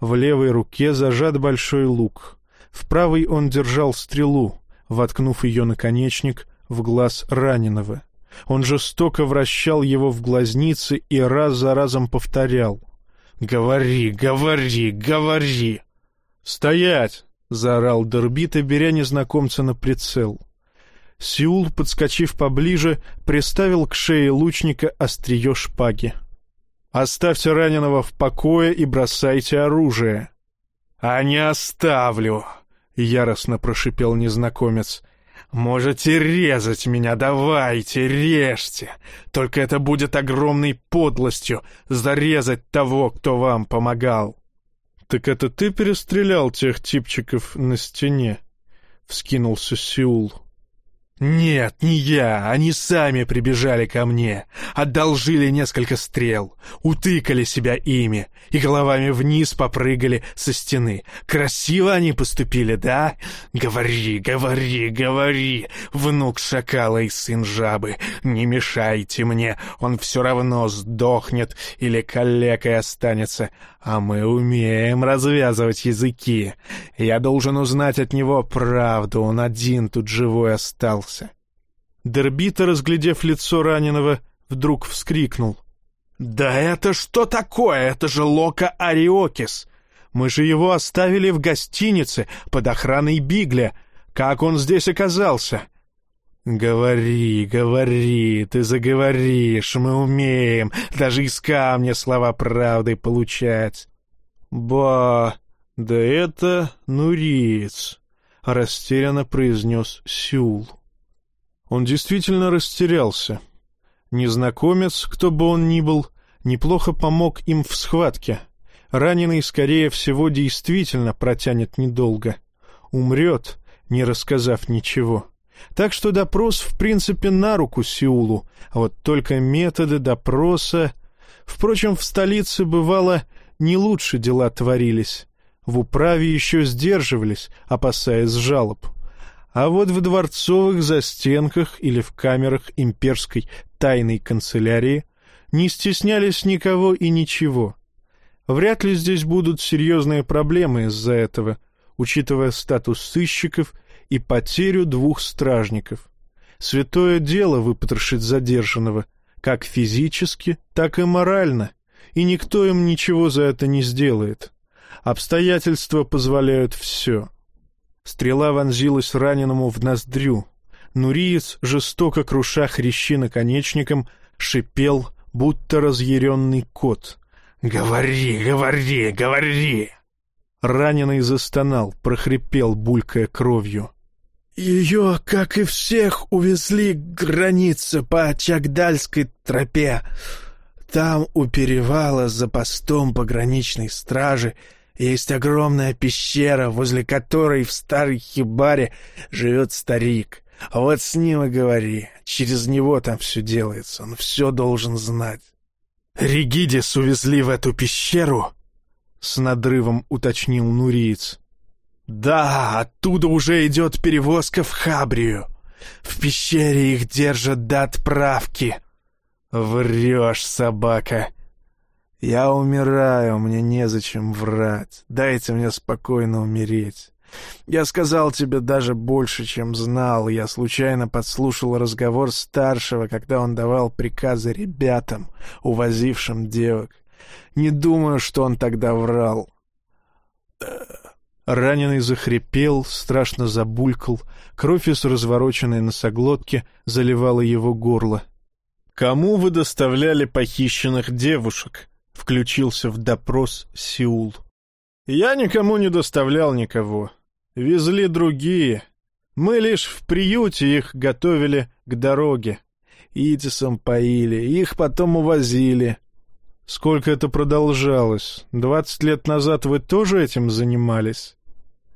В левой руке зажат большой лук. В правой он держал стрелу, воткнув ее наконечник в глаз раненого. Он жестоко вращал его в глазницы и раз за разом повторял. Говори, говори, говори!» «Стоять!» — заорал Дербита, беря незнакомца на прицел. Сеул, подскочив поближе, приставил к шее лучника острие шпаги. «Оставьте раненого в покое и бросайте оружие». «А не оставлю!» — яростно прошипел незнакомец. «Можете резать меня, давайте, режьте! Только это будет огромной подлостью — зарезать того, кто вам помогал!» «Так это ты перестрелял тех типчиков на стене?» — вскинулся Сеул. «Нет, не я. Они сами прибежали ко мне. Одолжили несколько стрел. Утыкали себя ими. И головами вниз попрыгали со стены. Красиво они поступили, да? Говори, говори, говори, внук шакала и сын жабы. Не мешайте мне. Он все равно сдохнет или калекой останется. А мы умеем развязывать языки. Я должен узнать от него правду. Он один тут живой остался. Дербита, разглядев лицо раненого, вдруг вскрикнул. «Да это что такое? Это же Лока Ариокис! Мы же его оставили в гостинице под охраной Бигля. Как он здесь оказался?» «Говори, говори, ты заговоришь, мы умеем даже из камня слова правды получать». «Ба, да это Нуриец», — растерянно произнес Сюл. Он действительно растерялся. Незнакомец, кто бы он ни был, неплохо помог им в схватке. Раненый, скорее всего, действительно протянет недолго. Умрет, не рассказав ничего. Так что допрос, в принципе, на руку Сеулу, а вот только методы допроса... Впрочем, в столице, бывало, не лучше дела творились. В управе еще сдерживались, опасаясь жалоб. А вот в дворцовых застенках или в камерах имперской тайной канцелярии не стеснялись никого и ничего. Вряд ли здесь будут серьезные проблемы из-за этого, учитывая статус сыщиков и потерю двух стражников. Святое дело выпотрошить задержанного, как физически, так и морально, и никто им ничего за это не сделает. Обстоятельства позволяют все. Стрела вонзилась раненому в ноздрю. Нуриец, жестоко круша хрящи наконечником, шипел, будто разъяренный кот. «Говори, говори, говори!» Раненый застонал, прохрипел, булькая кровью. Ее, как и всех, увезли к границе по Чагдальской тропе. Там у перевала за постом пограничной стражи есть огромная пещера, возле которой в старой хибаре живет старик. А вот с ним и говори. Через него там все делается, он все должен знать. Ригидис увезли в эту пещеру? С надрывом уточнил Нуриец. Да, оттуда уже идет перевозка в Хабрию. В пещере их держат до отправки. Врешь, собака. Я умираю, мне незачем врать. Дайте мне спокойно умереть. Я сказал тебе даже больше, чем знал. Я случайно подслушал разговор старшего, когда он давал приказы ребятам, увозившим девок. Не думаю, что он тогда врал. Раненый захрипел, страшно забулькал, кровь из развороченной носоглотки заливала его горло. «Кому вы доставляли похищенных девушек?» — включился в допрос Сеул. «Я никому не доставлял никого. Везли другие. Мы лишь в приюте их готовили к дороге. Итисом поили, их потом увозили. Сколько это продолжалось? Двадцать лет назад вы тоже этим занимались?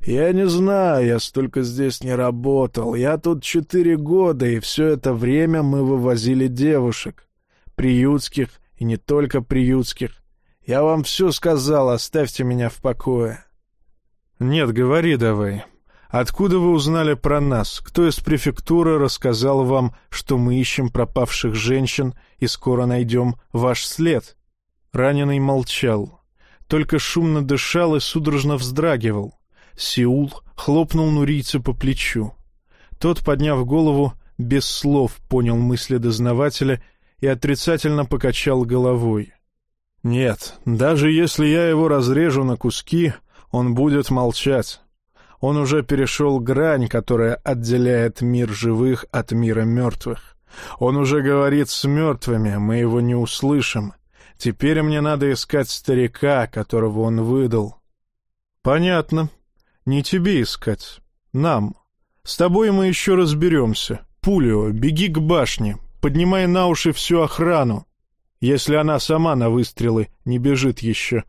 Я не знаю, я столько здесь не работал. Я тут четыре года, и все это время мы вывозили девушек. Приютских и не только приютских. Я вам все сказал, оставьте меня в покое. Нет, говори давай. Откуда вы узнали про нас? Кто из префектуры рассказал вам, что мы ищем пропавших женщин и скоро найдем ваш след? Раненый молчал, только шумно дышал и судорожно вздрагивал. Сеул хлопнул Нурийца по плечу. Тот, подняв голову, без слов понял мысли дознавателя и отрицательно покачал головой. Нет, даже если я его разрежу на куски, он будет молчать. Он уже перешел грань, которая отделяет мир живых от мира мертвых. Он уже говорит с мертвыми, мы его не услышим. Теперь мне надо искать старика, которого он выдал. Понятно. Не тебе искать. Нам. С тобой мы еще разберемся. Пулио, беги к башне. Поднимай на уши всю охрану. Если она сама на выстрелы не бежит еще.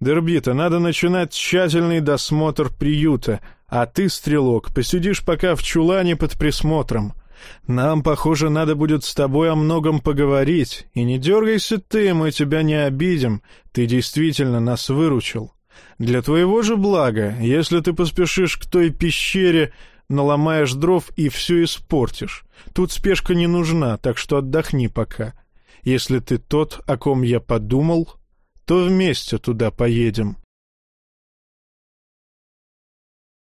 Дербита, надо начинать тщательный досмотр приюта, а ты, стрелок, посидишь пока в чулане под присмотром. Нам, похоже, надо будет с тобой о многом поговорить. И не дергайся ты, мы тебя не обидим. Ты действительно нас выручил. Для твоего же блага, если ты поспешишь к той пещере, наломаешь дров и все испортишь. Тут спешка не нужна, так что отдохни пока. Если ты тот, о ком я подумал, то вместе туда поедем».